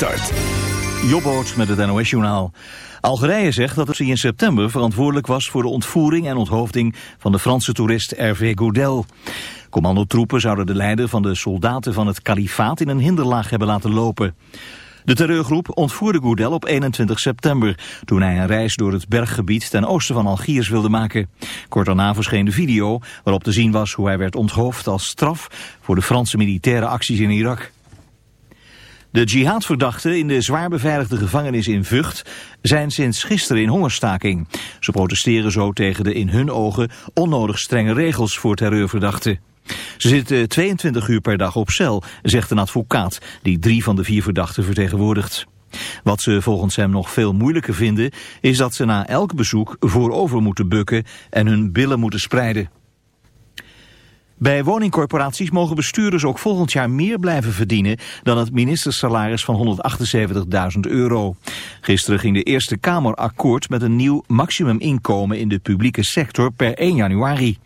start. Jobboot met het NOS-journaal. Algerije zegt dat hij in september verantwoordelijk was voor de ontvoering en onthoofding van de Franse toerist Hervé Goudel. Commandotroepen zouden de leider van de soldaten van het kalifaat in een hinderlaag hebben laten lopen. De terreurgroep ontvoerde Goudel op 21 september... toen hij een reis door het berggebied ten oosten van Algiers wilde maken. Kort daarna verscheen de video waarop te zien was hoe hij werd onthoofd als straf... voor de Franse militaire acties in Irak. De jihadverdachten in de zwaar beveiligde gevangenis in Vught zijn sinds gisteren in hongerstaking. Ze protesteren zo tegen de in hun ogen onnodig strenge regels voor terreurverdachten. Ze zitten 22 uur per dag op cel, zegt een advocaat die drie van de vier verdachten vertegenwoordigt. Wat ze volgens hem nog veel moeilijker vinden is dat ze na elk bezoek voorover moeten bukken en hun billen moeten spreiden. Bij woningcorporaties mogen bestuurders ook volgend jaar meer blijven verdienen dan het ministersalaris van 178.000 euro. Gisteren ging de Eerste Kamer akkoord met een nieuw maximuminkomen in de publieke sector per 1 januari.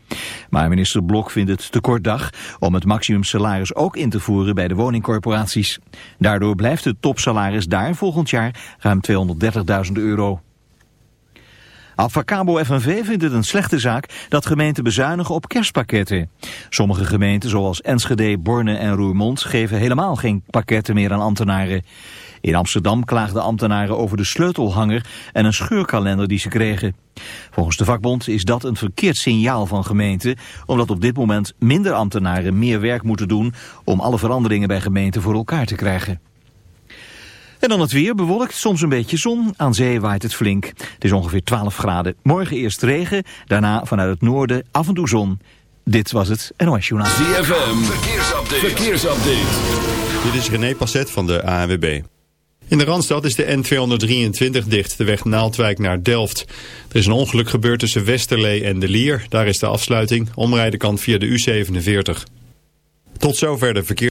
Maar minister Blok vindt het te kort dag om het maximumsalaris ook in te voeren bij de woningcorporaties. Daardoor blijft het topsalaris daar volgend jaar ruim 230.000 euro. Avacabo FNV vindt het een slechte zaak dat gemeenten bezuinigen op kerstpakketten. Sommige gemeenten zoals Enschede, Borne en Roermond geven helemaal geen pakketten meer aan ambtenaren. In Amsterdam klaagden ambtenaren over de sleutelhanger en een scheurkalender die ze kregen. Volgens de vakbond is dat een verkeerd signaal van gemeenten, omdat op dit moment minder ambtenaren meer werk moeten doen om alle veranderingen bij gemeenten voor elkaar te krijgen. En dan het weer, bewolkt, soms een beetje zon. Aan zee waait het flink. Het is ongeveer 12 graden. Morgen eerst regen, daarna vanuit het noorden af en toe zon. Dit was het NOS Journaal. ZFM, verkeersupdate. verkeersupdate. Dit is René Passet van de ANWB. In de Randstad is de N223 dicht, de weg Naaldwijk naar Delft. Er is een ongeluk gebeurd tussen Westerlee en De Lier. Daar is de afsluiting. Omrijden kan via de U47. Tot zover de verkeer...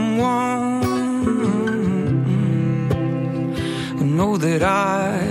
know that I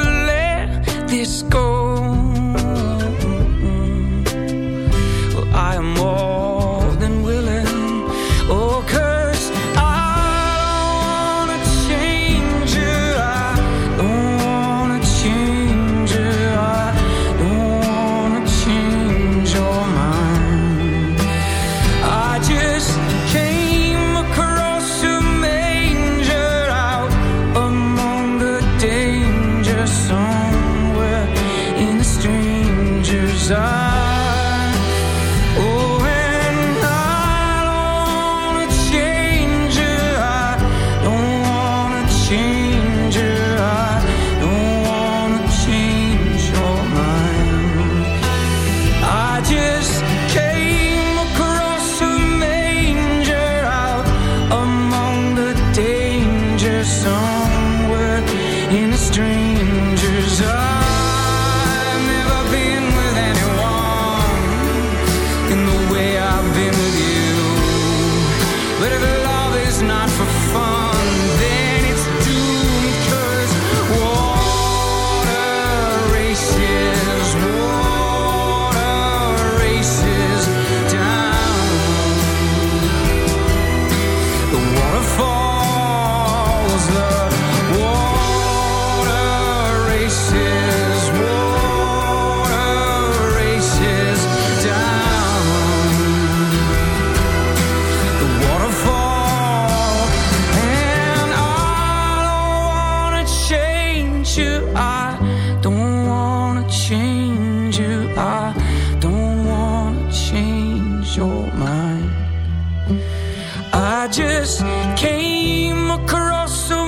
Came across a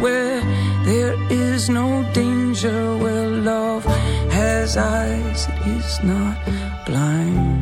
where there is no danger, where love has eyes, it is not blind.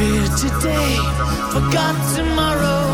Fear today, forgot tomorrow.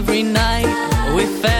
Every night we fell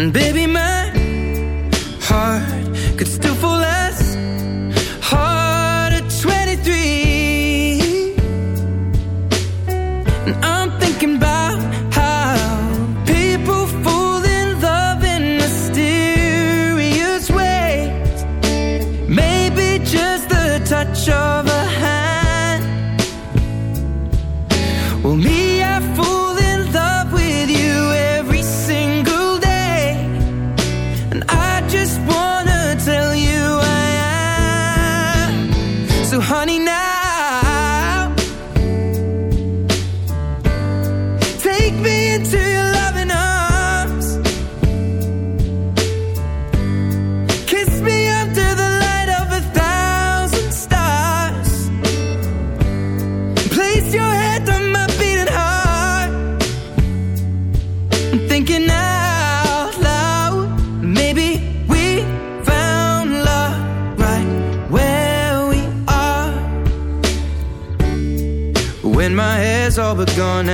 And baby, my heart could still fall as hard at 23. And I'm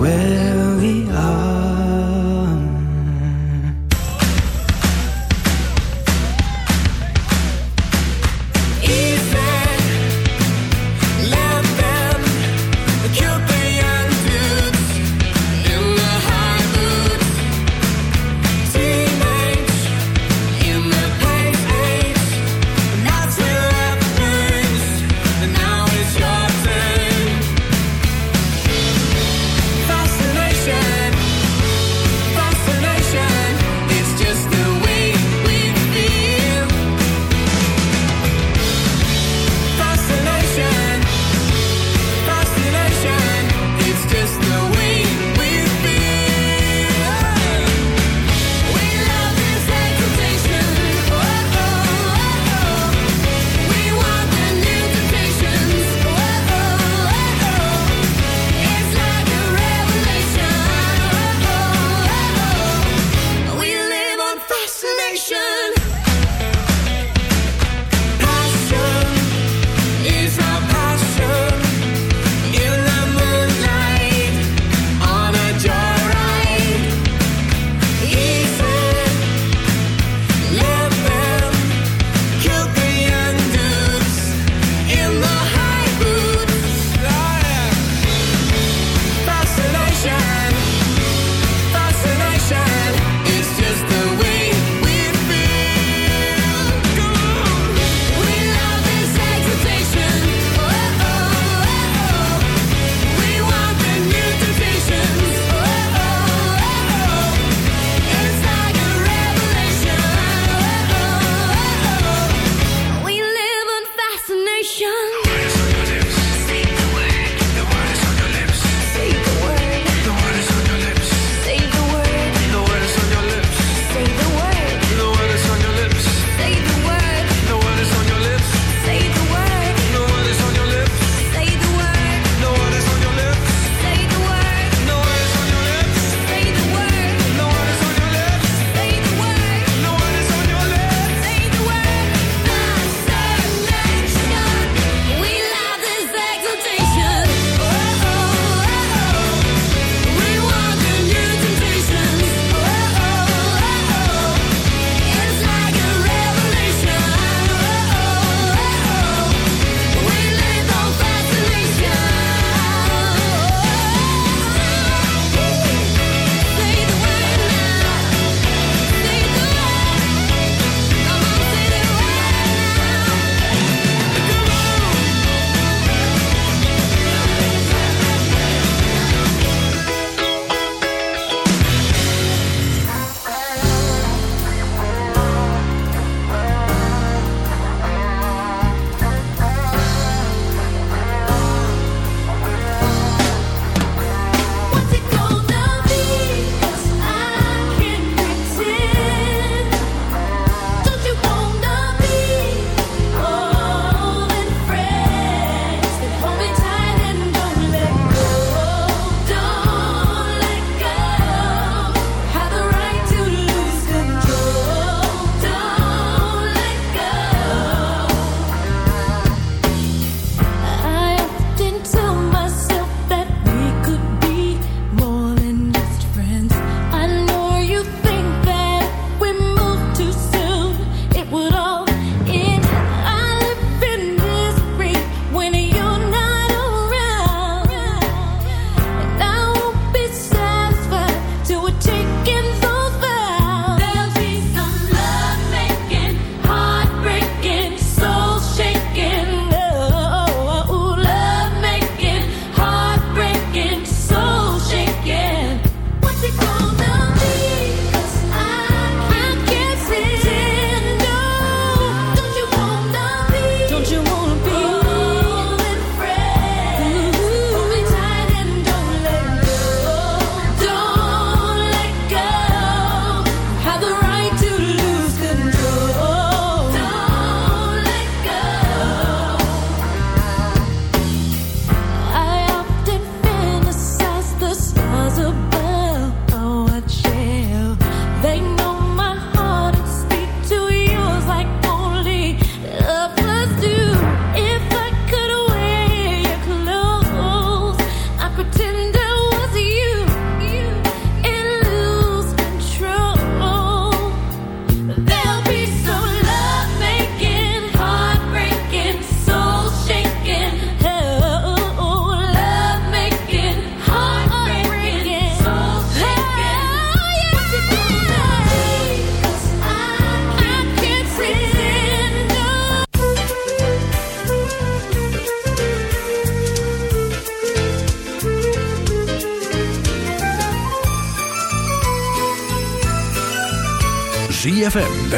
Where